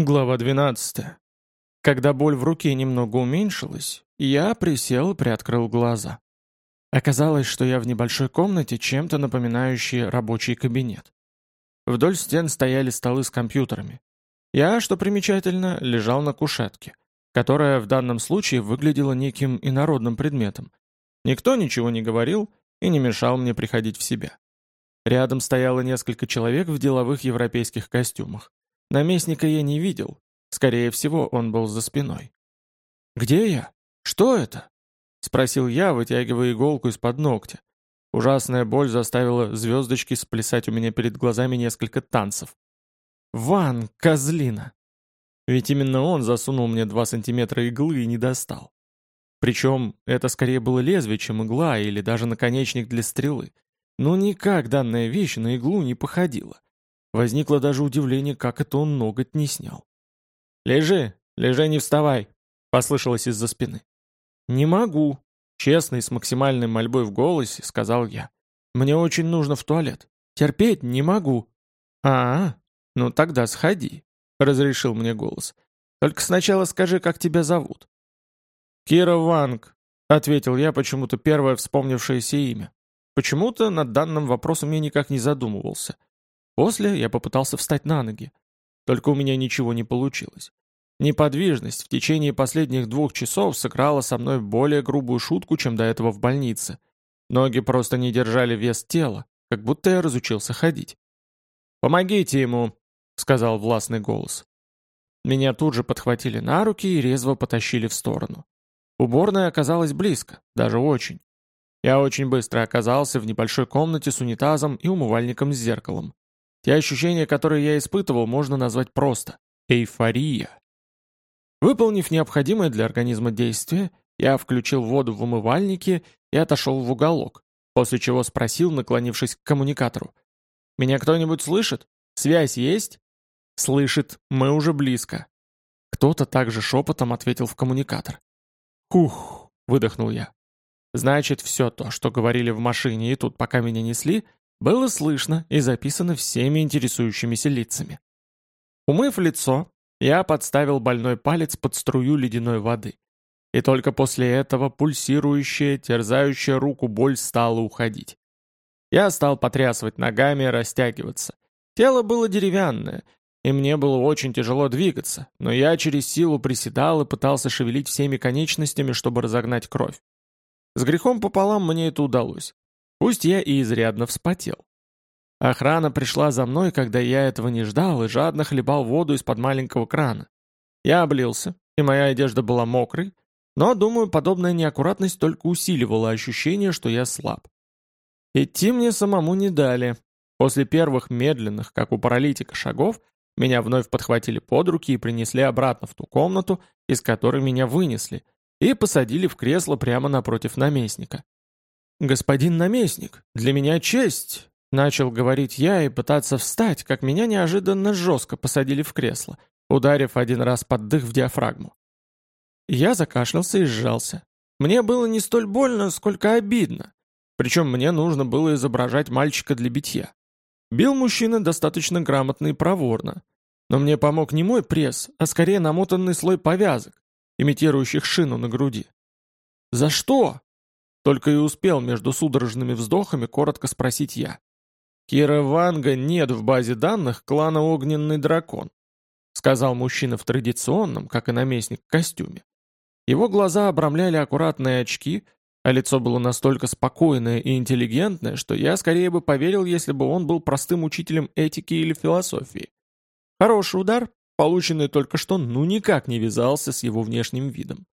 Глава 12. Когда боль в руке немного уменьшилась, я присел и приоткрыл глаза. Оказалось, что я в небольшой комнате, чем-то напоминающей рабочий кабинет. Вдоль стен стояли столы с компьютерами. Я, что примечательно, лежал на кушетке, которая в данном случае выглядела неким инородным предметом. Никто ничего не говорил и не мешал мне приходить в себя. Рядом стояло несколько человек в деловых европейских костюмах. Наместника я не видел. Скорее всего, он был за спиной. «Где я? Что это?» — спросил я, вытягивая иголку из-под ногтя. Ужасная боль заставила звездочки сплясать у меня перед глазами несколько танцев. «Ван, козлина!» Ведь именно он засунул мне два сантиметра иглы и не достал. Причем это скорее было лезвие, чем игла или даже наконечник для стрелы. Но никак данная вещь на иглу не походила. Возникло даже удивление, как это он ноготь не снял. «Лежи, лежи, не вставай!» — послышалось из-за спины. «Не могу», — честно и с максимальной мольбой в голосе сказал я. «Мне очень нужно в туалет. Терпеть не могу». «А, ну тогда сходи», — разрешил мне голос. «Только сначала скажи, как тебя зовут». «Кира Ванг», — ответил я почему-то первое вспомнившееся имя. Почему-то над данным вопросом я никак не задумывался. После я попытался встать на ноги. Только у меня ничего не получилось. Неподвижность в течение последних двух часов сыграла со мной более грубую шутку, чем до этого в больнице. Ноги просто не держали вес тела, как будто я разучился ходить. «Помогите ему», — сказал властный голос. Меня тут же подхватили на руки и резво потащили в сторону. Уборная оказалась близко, даже очень. Я очень быстро оказался в небольшой комнате с унитазом и умывальником с зеркалом. Те ощущения, которые я испытывал, можно назвать просто эйфория. Выполнив необходимое для организма действие, я включил воду в умывальнике и отошел в уголок, после чего спросил, наклонившись к коммуникатору. «Меня кто-нибудь слышит? Связь есть?» «Слышит, мы уже близко». Кто-то также шепотом ответил в коммуникатор. «Хух!» — выдохнул я. «Значит, все то, что говорили в машине и тут, пока меня несли, было слышно и записано всеми интересующимися лицами. Умыв лицо, я подставил больной палец под струю ледяной воды. И только после этого пульсирующая, терзающая руку боль стала уходить. Я стал потрясывать ногами, растягиваться. Тело было деревянное, и мне было очень тяжело двигаться, но я через силу приседал и пытался шевелить всеми конечностями, чтобы разогнать кровь. С грехом пополам мне это удалось. Пусть я и изрядно вспотел. Охрана пришла за мной, когда я этого не ждал, и жадно хлебал воду из-под маленького крана. Я облился, и моя одежда была мокрой, но, думаю, подобная неаккуратность только усиливала ощущение, что я слаб. Идти мне самому не дали. После первых медленных, как у паралитика, шагов, меня вновь подхватили под руки и принесли обратно в ту комнату, из которой меня вынесли, и посадили в кресло прямо напротив наместника. «Господин наместник, для меня честь!» Начал говорить я и пытаться встать, как меня неожиданно жестко посадили в кресло, ударив один раз под дых в диафрагму. Я закашлялся и сжался. Мне было не столь больно, сколько обидно. Причем мне нужно было изображать мальчика для битья. Бил мужчина достаточно грамотно и проворно. Но мне помог не мой пресс, а скорее намотанный слой повязок, имитирующих шину на груди. «За что?» Только и успел между судорожными вздохами коротко спросить я. «Кира Ванга нет в базе данных клана Огненный Дракон», сказал мужчина в традиционном, как и наместник, костюме. Его глаза обрамляли аккуратные очки, а лицо было настолько спокойное и интеллигентное, что я скорее бы поверил, если бы он был простым учителем этики или философии. Хороший удар, полученный только что, ну никак не вязался с его внешним видом.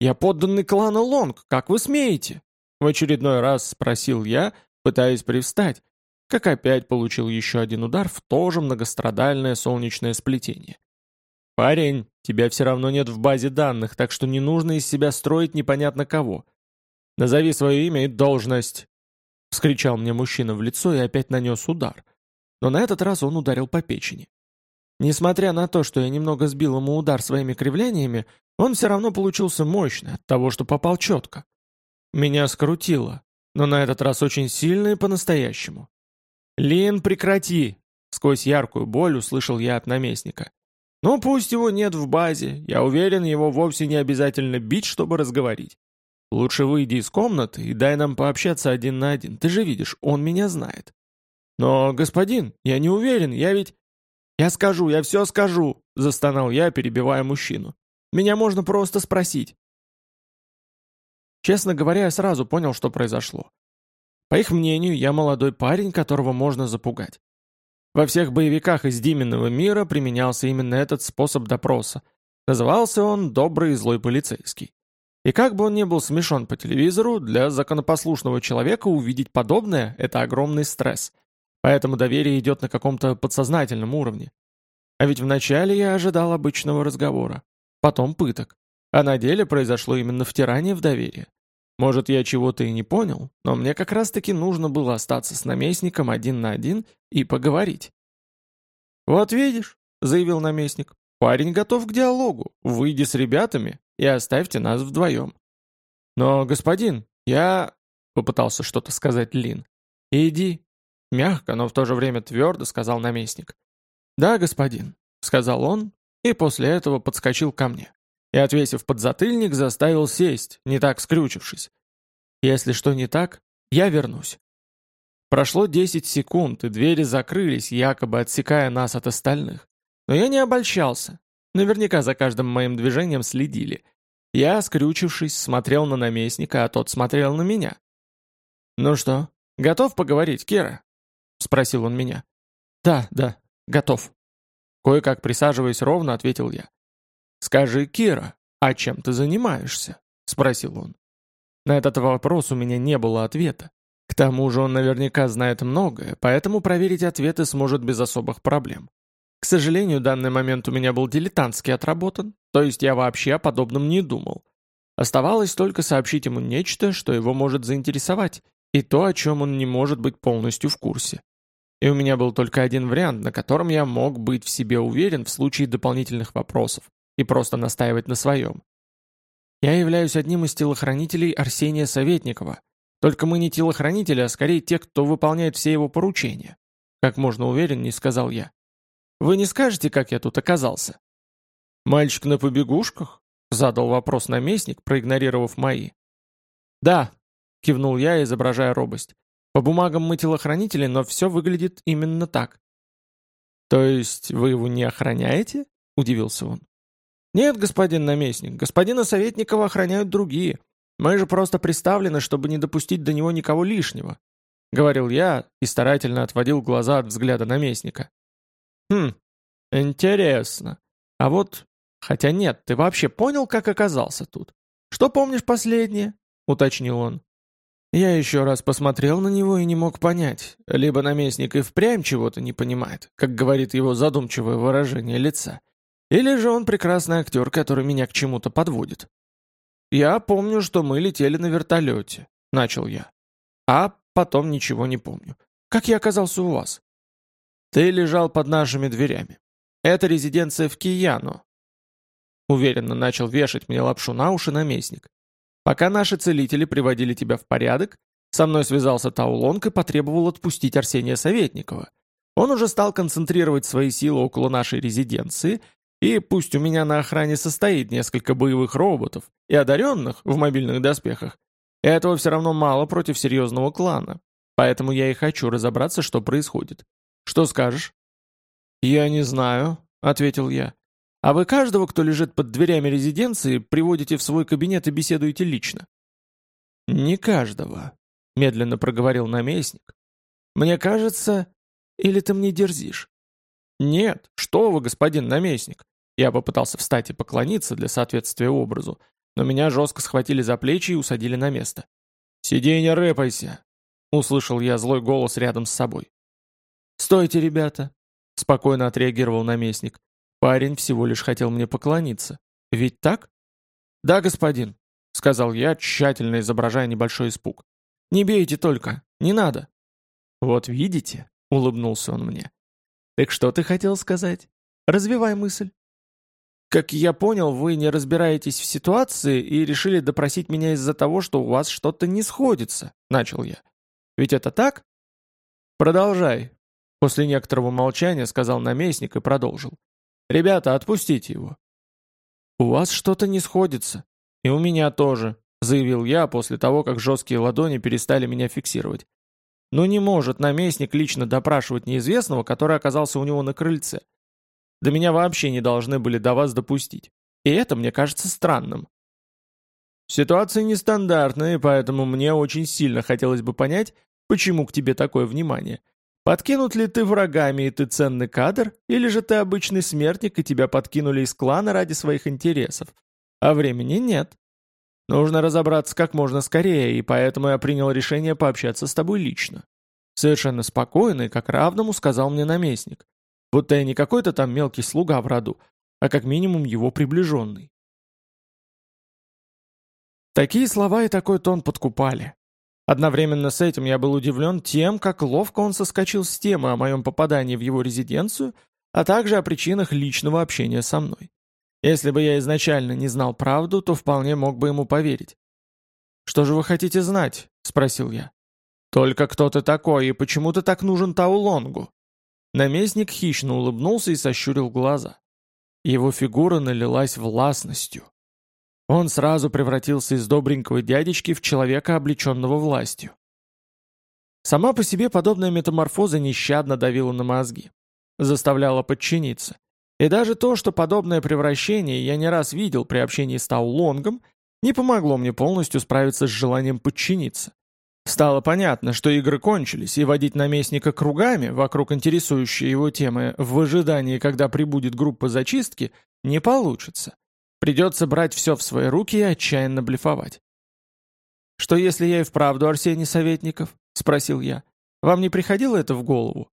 «Я подданный клана Лонг, как вы смеете?» В очередной раз спросил я, пытаясь привстать, как опять получил еще один удар в то же многострадальное солнечное сплетение. «Парень, тебя все равно нет в базе данных, так что не нужно из себя строить непонятно кого. Назови свое имя и должность!» Вскричал мне мужчина в лицо и опять нанес удар. Но на этот раз он ударил по печени. Несмотря на то, что я немного сбил ему удар своими кривляниями, он все равно получился мощный от того, что попал четко. Меня скрутило, но на этот раз очень сильно и по-настоящему. «Лин, прекрати!» — сквозь яркую боль услышал я от наместника. Ну, пусть его нет в базе, я уверен, его вовсе не обязательно бить, чтобы разговорить. Лучше выйди из комнаты и дай нам пообщаться один на один, ты же видишь, он меня знает. Но, господин, я не уверен, я ведь... Я скажу, я все скажу, застонал я, перебивая мужчину. Меня можно просто спросить. Честно говоря, я сразу понял, что произошло. По их мнению, я молодой парень, которого можно запугать. Во всех боевиках из Дименного мира применялся именно этот способ допроса. Назывался он «добрый и злой полицейский». И как бы он ни был смешон по телевизору, для законопослушного человека увидеть подобное – это огромный стресс. Поэтому доверие идет на каком-то подсознательном уровне. А ведь вначале я ожидал обычного разговора, потом пыток. А на деле произошло именно втирание в доверие. Может, я чего-то и не понял, но мне как раз-таки нужно было остаться с наместником один на один и поговорить. «Вот видишь», — заявил наместник, — «парень готов к диалогу. Выйди с ребятами и оставьте нас вдвоем». «Но, господин, я...» — попытался что-то сказать Лин. «Иди», — мягко, но в то же время твердо сказал наместник. «Да, господин», — сказал он, и после этого подскочил ко мне и, отвесив подзатыльник, заставил сесть, не так скрючившись. Если что не так, я вернусь. Прошло 10 секунд, и двери закрылись, якобы отсекая нас от остальных. Но я не обольщался. Наверняка за каждым моим движением следили. Я, скрючившись, смотрел на наместника, а тот смотрел на меня. «Ну что, готов поговорить, Кира?» — спросил он меня. «Да, да, готов». Кое-как присаживаясь ровно, ответил я. «Скажи, Кира, а чем ты занимаешься?» — спросил он. На этот вопрос у меня не было ответа. К тому же он наверняка знает многое, поэтому проверить ответы сможет без особых проблем. К сожалению, данный момент у меня был дилетантски отработан, то есть я вообще о подобном не думал. Оставалось только сообщить ему нечто, что его может заинтересовать, и то, о чем он не может быть полностью в курсе. И у меня был только один вариант, на котором я мог быть в себе уверен в случае дополнительных вопросов и просто настаивать на своем. Я являюсь одним из телохранителей Арсения Советникова. Только мы не телохранители, а скорее те, кто выполняет все его поручения. Как можно увереннее сказал я. Вы не скажете, как я тут оказался? Мальчик на побегушках? Задал вопрос наместник, проигнорировав мои. Да, кивнул я, изображая робость. По бумагам мы телохранители, но все выглядит именно так. То есть вы его не охраняете? Удивился он. «Нет, господин наместник, господина Советникова охраняют другие. Мы же просто приставлены, чтобы не допустить до него никого лишнего», — говорил я и старательно отводил глаза от взгляда наместника. «Хм, интересно. А вот... Хотя нет, ты вообще понял, как оказался тут? Что помнишь последнее?» — уточнил он. Я еще раз посмотрел на него и не мог понять, либо наместник и впрямь чего-то не понимает, как говорит его задумчивое выражение лица, или же он прекрасный актер, который меня к чему-то подводит. «Я помню, что мы летели на вертолете», — начал я. «А потом ничего не помню. Как я оказался у вас?» «Ты лежал под нашими дверями. Это резиденция в Кияно». Уверенно начал вешать мне лапшу на уши наместник. «Пока наши целители приводили тебя в порядок, со мной связался Таулонг и потребовал отпустить Арсения Советникова. Он уже стал концентрировать свои силы около нашей резиденции и пусть у меня на охране состоит несколько боевых роботов и одаренных в мобильных доспехах, этого все равно мало против серьезного клана. Поэтому я и хочу разобраться, что происходит. Что скажешь?» «Я не знаю», — ответил я. «А вы каждого, кто лежит под дверями резиденции, приводите в свой кабинет и беседуете лично?» «Не каждого», — медленно проговорил наместник. «Мне кажется, или ты мне дерзишь?» «Нет, что вы, господин наместник!» Я попытался встать и поклониться для соответствия образу, но меня жестко схватили за плечи и усадили на место. «Сиди и не рэпайся!» — услышал я злой голос рядом с собой. «Стойте, ребята!» — спокойно отреагировал наместник. «Парень всего лишь хотел мне поклониться. Ведь так?» «Да, господин», — сказал я, тщательно изображая небольшой испуг. «Не бейте только, не надо». «Вот видите», — улыбнулся он мне, «Так что ты хотел сказать? Развивай мысль». «Как я понял, вы не разбираетесь в ситуации и решили допросить меня из-за того, что у вас что-то не сходится», — начал я. «Ведь это так?» «Продолжай», — после некоторого молчания сказал наместник и продолжил. Ребята, отпустите его». «У вас что-то не сходится. И у меня тоже», — заявил я после того, как жесткие ладони перестали меня фиксировать. «Ну не может наместник лично допрашивать неизвестного, который оказался у него на крыльце. Да меня вообще не должны были до вас допустить. И это мне кажется странным». Ситуация нестандартная, поэтому мне очень сильно хотелось бы понять, почему к тебе такое внимание. Подкинут ли ты врагами, и ты ценный кадр, или же ты обычный смертник, и тебя подкинули из клана ради своих интересов? А времени нет. Нужно разобраться как можно скорее, и поэтому я принял решение пообщаться с тобой лично. Совершенно спокойно и как равному сказал мне наместник. Будто я не какой-то там мелкий слуга в роду, а как минимум его приближенный. Такие слова и такой тон подкупали. Одновременно с этим я был удивлен тем, как ловко он соскочил с темы о моем попадании в его резиденцию, а также о причинах личного общения со мной. Если бы я изначально не знал правду, то вполне мог бы ему поверить. «Что же вы хотите знать?» — спросил я. «Только кто ты такой и почему ты так нужен Таулонгу?» Наместник хищно улыбнулся и сощурил глаза. Его фигура налилась властностью. Он сразу превратился из добренького дядечки в человека, облеченного властью. Сама по себе подобная метаморфоза нещадно давила на мозги, заставляла подчиниться. И даже то, что подобное превращение я не раз видел при общении с Таулонгом, не помогло мне полностью справиться с желанием подчиниться. Стало понятно, что игры кончились, и водить наместника кругами вокруг интересующей его темы в ожидании, когда прибудет группа зачистки, не получится. Придется брать все в свои руки и отчаянно блефовать. «Что если я и вправду Арсений Советников?» — спросил я. «Вам не приходило это в голову?»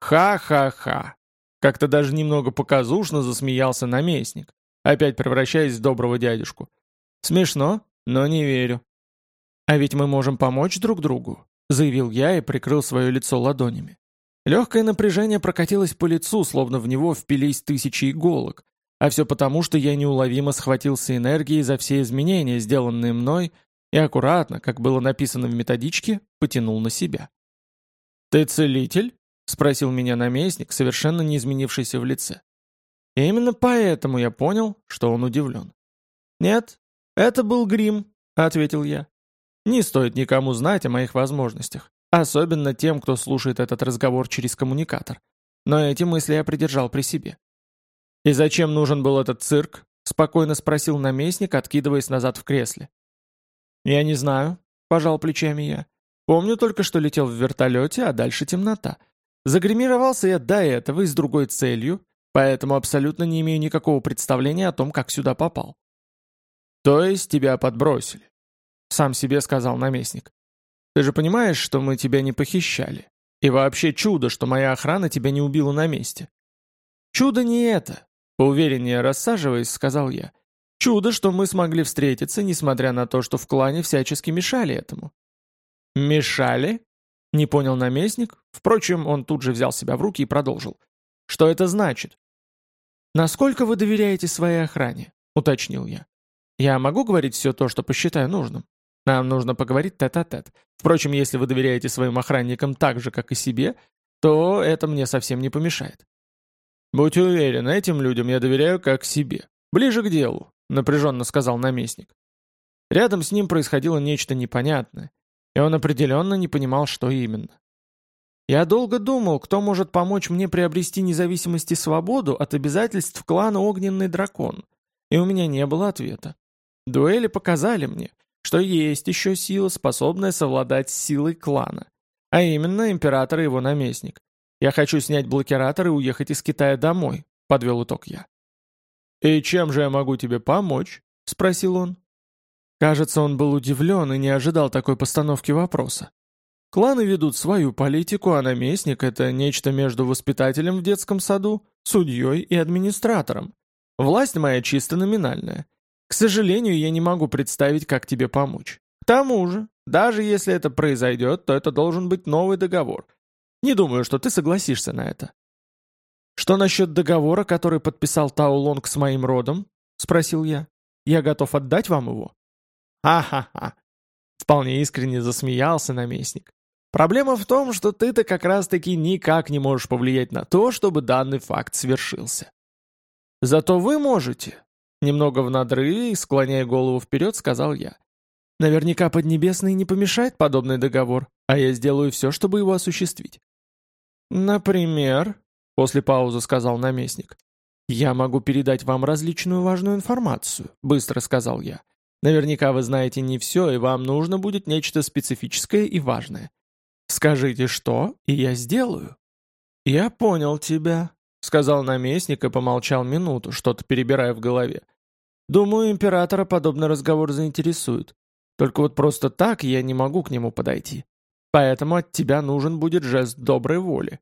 «Ха-ха-ха!» Как-то даже немного показушно засмеялся наместник, опять превращаясь в доброго дядюшку. «Смешно, но не верю». «А ведь мы можем помочь друг другу», — заявил я и прикрыл свое лицо ладонями. Легкое напряжение прокатилось по лицу, словно в него впились тысячи иголок, а все потому, что я неуловимо схватился энергией за все изменения, сделанные мной, и аккуратно, как было написано в методичке, потянул на себя. «Ты целитель?» — спросил меня наместник, совершенно не изменившийся в лице. И именно поэтому я понял, что он удивлен. «Нет, это был грим», — ответил я. «Не стоит никому знать о моих возможностях, особенно тем, кто слушает этот разговор через коммуникатор. Но эти мысли я придержал при себе. «И зачем нужен был этот цирк?» — спокойно спросил наместник, откидываясь назад в кресле. «Я не знаю», — пожал плечами я. «Помню только, что летел в вертолете, а дальше темнота. Загримировался я до этого и с другой целью, поэтому абсолютно не имею никакого представления о том, как сюда попал». «То есть тебя подбросили?» — сам себе сказал наместник. «Ты же понимаешь, что мы тебя не похищали? И вообще чудо, что моя охрана тебя не убила на месте». «Чудо не это», Поувереннее рассаживаясь, сказал я. «Чудо, что мы смогли встретиться, несмотря на то, что в клане всячески мешали этому». «Мешали?» — не понял наместник. Впрочем, он тут же взял себя в руки и продолжил. «Что это значит?» «Насколько вы доверяете своей охране?» — уточнил я. «Я могу говорить все то, что посчитаю нужным? Нам нужно поговорить тет-а-тет. -тет. Впрочем, если вы доверяете своим охранникам так же, как и себе, то это мне совсем не помешает. «Будь уверен, этим людям я доверяю как себе. Ближе к делу», — напряженно сказал наместник. Рядом с ним происходило нечто непонятное, и он определенно не понимал, что именно. Я долго думал, кто может помочь мне приобрести независимость и свободу от обязательств клана Огненный Дракон, и у меня не было ответа. Дуэли показали мне, что есть еще сила, способная совладать с силой клана, а именно император и его наместник. Я хочу снять блокиратор и уехать из Китая домой», — подвел итог я. «И чем же я могу тебе помочь?» — спросил он. Кажется, он был удивлен и не ожидал такой постановки вопроса. Кланы ведут свою политику, а наместник — это нечто между воспитателем в детском саду, судьей и администратором. Власть моя чисто номинальная. К сожалению, я не могу представить, как тебе помочь. К тому же, даже если это произойдет, то это должен быть новый договор, не думаю, что ты согласишься на это». «Что насчет договора, который подписал Тао Лонг с моим родом?» — спросил я. «Я готов отдать вам его». «Ха-ха-ха!» — вполне искренне засмеялся наместник. «Проблема в том, что ты-то как раз-таки никак не можешь повлиять на то, чтобы данный факт свершился. Зато вы можете. Немного в надрыве, склоняя голову вперед, сказал я. Наверняка Поднебесный не помешает подобный договор, а я сделаю все, чтобы его осуществить. Например, после паузы сказал наместник, «Я могу передать вам различную важную информацию», — быстро сказал я. «Наверняка вы знаете не все, и вам нужно будет нечто специфическое и важное. Скажите, что, и я сделаю». «Я понял тебя», — сказал наместник и помолчал минуту, что-то перебирая в голове. «Думаю, императора подобный разговор заинтересует. Только вот просто так я не могу к нему подойти. Поэтому от тебя нужен будет жест доброй воли».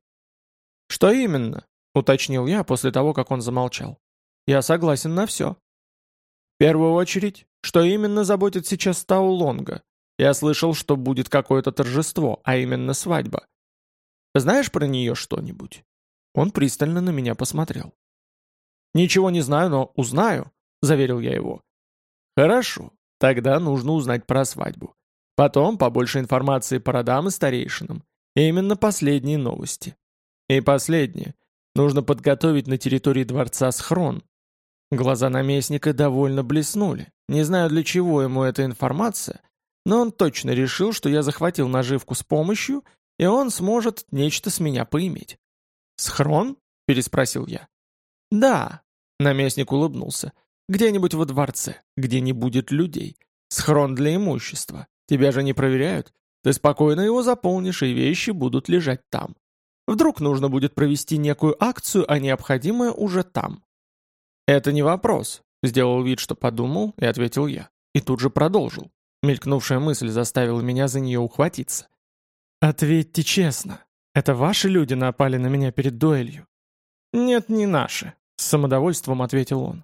«Что именно?» — уточнил я после того, как он замолчал. «Я согласен на все». «В первую очередь, что именно заботит сейчас Таулонга? Я слышал, что будет какое-то торжество, а именно свадьба. Знаешь про нее что-нибудь?» Он пристально на меня посмотрел. «Ничего не знаю, но узнаю», — заверил я его. «Хорошо, тогда нужно узнать про свадьбу. Потом побольше информации по родам и старейшинам. И именно последние новости. И последнее. Нужно подготовить на территории дворца схрон. Глаза наместника довольно блеснули. Не знаю, для чего ему эта информация, но он точно решил, что я захватил наживку с помощью, и он сможет нечто с меня поиметь. «Схрон?» — переспросил я. «Да», — наместник улыбнулся. «Где-нибудь во дворце, где не будет людей. Схрон для имущества. Тебя же не проверяют. Ты спокойно его заполнишь, и вещи будут лежать там. Вдруг нужно будет провести некую акцию, а необходимое уже там. «Это не вопрос», — сделал вид, что подумал, и ответил я. И тут же продолжил. Мелькнувшая мысль заставила меня за нее ухватиться. «Ответьте честно. Это ваши люди напали на меня перед дуэлью?» «Нет, не наши», — с самодовольством ответил он.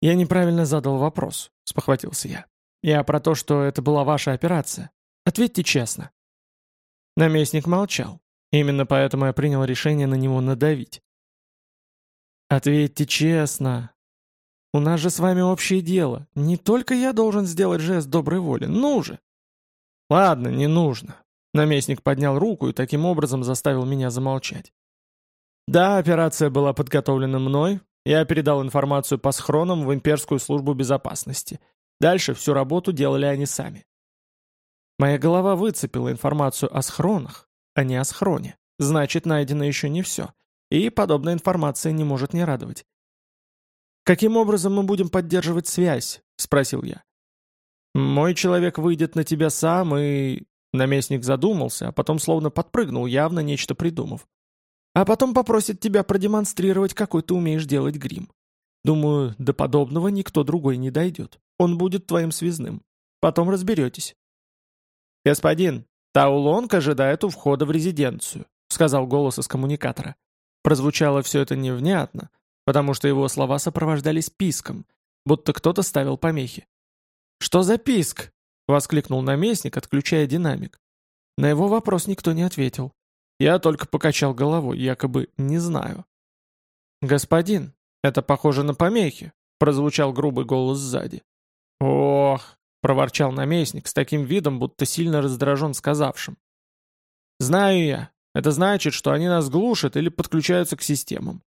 «Я неправильно задал вопрос», — спохватился я. «Я про то, что это была ваша операция. Ответьте честно». Наместник молчал. Именно поэтому я принял решение на него надавить. «Ответьте честно. У нас же с вами общее дело. Не только я должен сделать жест доброй воли. Ну же!» «Ладно, не нужно». Наместник поднял руку и таким образом заставил меня замолчать. «Да, операция была подготовлена мной. Я передал информацию по схронам в имперскую службу безопасности. Дальше всю работу делали они сами. Моя голова выцепила информацию о схронах, а не о схроне. Значит, найдено еще не все. И подобная информация не может не радовать. «Каким образом мы будем поддерживать связь?» — спросил я. «Мой человек выйдет на тебя сам и...» Наместник задумался, а потом словно подпрыгнул, явно нечто придумав. «А потом попросит тебя продемонстрировать, какой ты умеешь делать грим. Думаю, до подобного никто другой не дойдет. Он будет твоим связным. Потом разберетесь». «Господин, «Таулонг ожидает у входа в резиденцию», — сказал голос из коммуникатора. Прозвучало все это невнятно, потому что его слова сопровождались писком, будто кто-то ставил помехи. «Что за писк?» — воскликнул наместник, отключая динамик. На его вопрос никто не ответил. Я только покачал головой, якобы не знаю. «Господин, это похоже на помехи», — прозвучал грубый голос сзади. «Ох, проворчал наместник с таким видом, будто сильно раздражен сказавшим. «Знаю я. Это значит, что они нас глушат или подключаются к системам.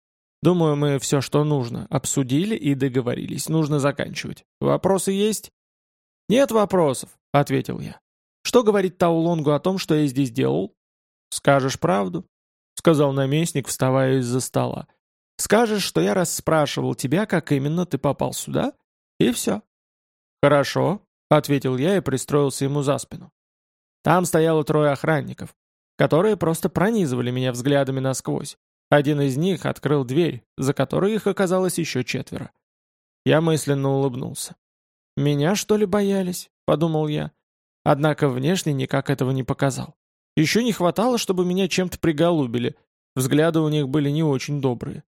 Думаю, мы все, что нужно, обсудили и договорились. Нужно заканчивать. Вопросы есть?» «Нет вопросов», — ответил я. «Что говорит Таулонгу о том, что я здесь делал?» «Скажешь правду», — сказал наместник, вставая из-за стола. «Скажешь, что я расспрашивал тебя, как именно ты попал сюда, и все». «Хорошо», ответил я и пристроился ему за спину. Там стояло трое охранников, которые просто пронизывали меня взглядами насквозь. Один из них открыл дверь, за которой их оказалось еще четверо. Я мысленно улыбнулся. «Меня, что ли, боялись?» — подумал я. Однако внешне никак этого не показал. Еще не хватало, чтобы меня чем-то приголубили. Взгляды у них были не очень добрые.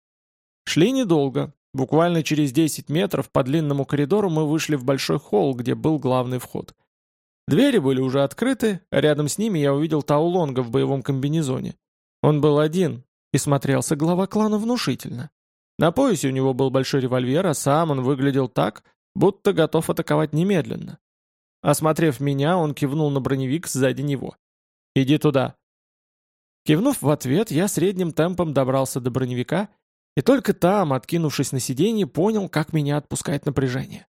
Шли недолго, Буквально через 10 метров по длинному коридору мы вышли в большой холл, где был главный вход. Двери были уже открыты, а рядом с ними я увидел Таулонга в боевом комбинезоне. Он был один, и смотрелся глава клана внушительно. На поясе у него был большой револьвер, а сам он выглядел так, будто готов атаковать немедленно. Осмотрев меня, он кивнул на броневик сзади него. «Иди туда». Кивнув в ответ, я средним темпом добрался до броневика И только там, откинувшись на сиденье, понял, как меня отпускает напряжение.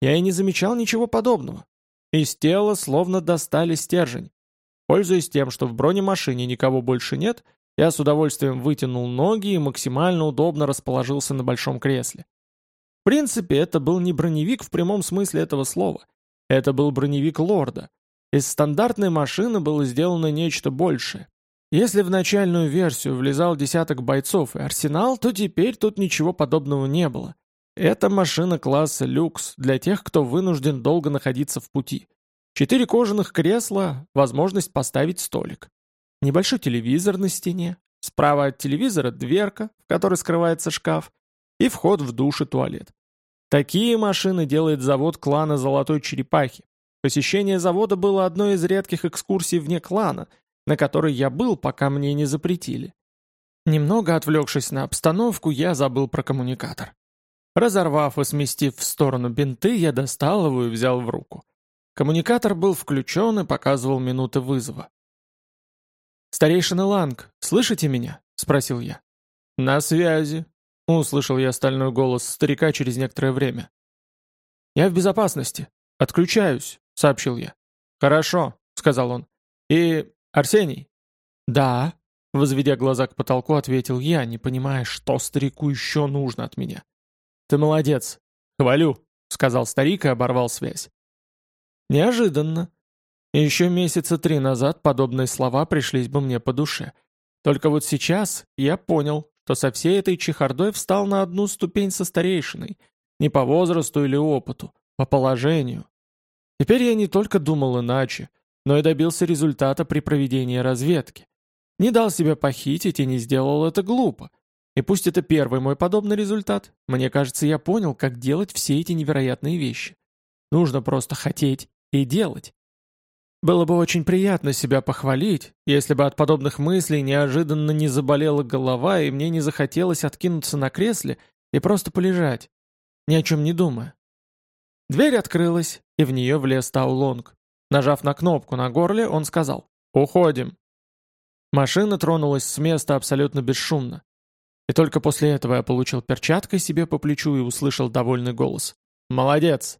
Я и не замечал ничего подобного. Из тела словно достали стержень. Пользуясь тем, что в бронемашине никого больше нет, я с удовольствием вытянул ноги и максимально удобно расположился на большом кресле. В принципе, это был не броневик в прямом смысле этого слова. Это был броневик лорда. Из стандартной машины было сделано нечто большее. Если в начальную версию влезал десяток бойцов и арсенал, то теперь тут ничего подобного не было. Это машина класса люкс для тех, кто вынужден долго находиться в пути. Четыре кожаных кресла, возможность поставить столик. Небольшой телевизор на стене, справа от телевизора дверка, в которой скрывается шкаф, и вход в душ и туалет. Такие машины делает завод клана Золотой Черепахи. Посещение завода было одной из редких экскурсий вне клана, на которой я был, пока мне не запретили. Немного отвлекшись на обстановку, я забыл про коммуникатор. Разорвав и сместив в сторону бинты, я достал его и взял в руку. Коммуникатор был включен и показывал минуты вызова. «Старейшина Ланг, слышите меня?» — спросил я. «На связи», — услышал я стальной голос старика через некоторое время. «Я в безопасности. Отключаюсь», — сообщил я. «Хорошо», — сказал он. «И... Арсений?» «Да», — возведя глаза к потолку, ответил я, не понимая, что старику еще нужно от меня. «Ты молодец. Хвалю», — сказал старик и оборвал связь. Неожиданно. Еще месяца три назад подобные слова пришлись бы мне по душе. Только вот сейчас я понял, что со всей этой чехардой встал на одну ступень со старейшиной. Не по возрасту или опыту, по положению. Теперь я не только думал иначе, но и добился результата при проведении разведки. Не дал себя похитить и не сделал это глупо. И пусть это первый мой подобный результат, мне кажется, я понял, как делать все эти невероятные вещи. Нужно просто хотеть и делать. Было бы очень приятно себя похвалить, если бы от подобных мыслей неожиданно не заболела голова и мне не захотелось откинуться на кресле и просто полежать, ни о чем не думая. Дверь открылась, и в нее влез Таулонг. Нажав на кнопку на горле, он сказал «Уходим». Машина тронулась с места абсолютно бесшумно. И только после этого я получил перчаткой себе по плечу и услышал довольный голос. «Молодец!